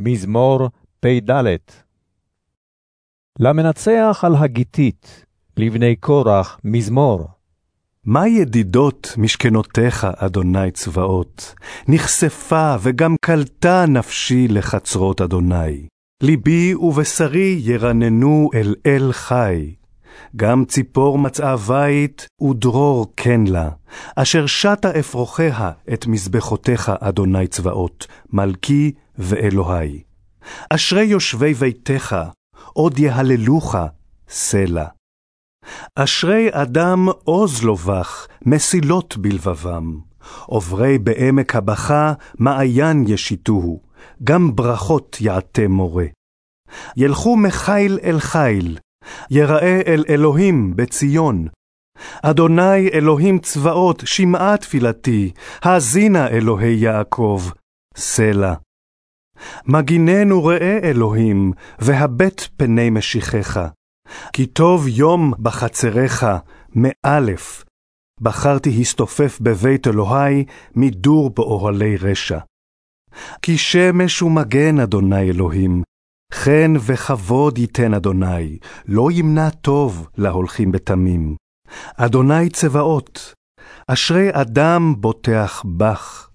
מזמור פ"ד למנצח על הגיתית, לבני קורח מזמור. מה ידידות משכנותיך, אדוני צבאות? נכספה וגם קלטה נפשי לחצרות אדוני. ליבי ובשרי ירננו אל אל חי. גם ציפור מצאה בית ודרור כן לה, אשר שתה אפרוחיה את מזבחותיך, אדוני צבאות, מלכי ואלוהי. אשרי יושבי ביתך, עוד יהללוך, סלע. אשרי אדם עוז לו בך, מסילות בלבבם. עוברי בעמק הבכה, מעיין ישיתוהו, גם ברכות יעטה מורה. ילכו מחיל אל חיל, יראה אל אלוהים בציון. אדוני אלוהים צבאות, שמעה תפילתי, האזינה אלוהי יעקב, סלע. מגיננו ראה אלוהים, והבט פני משיחך. כי טוב יום בחצריך, מאלף. בחרתי הסתופף בבית אלוהי, מדור באוהלי רשע. כי שמש ומגן, אדוני אלוהים, חן וכבוד ייתן אדוני, לא ימנע טוב להולכים בתמים. אדוני צבאות, אשרי אדם בוטח בך.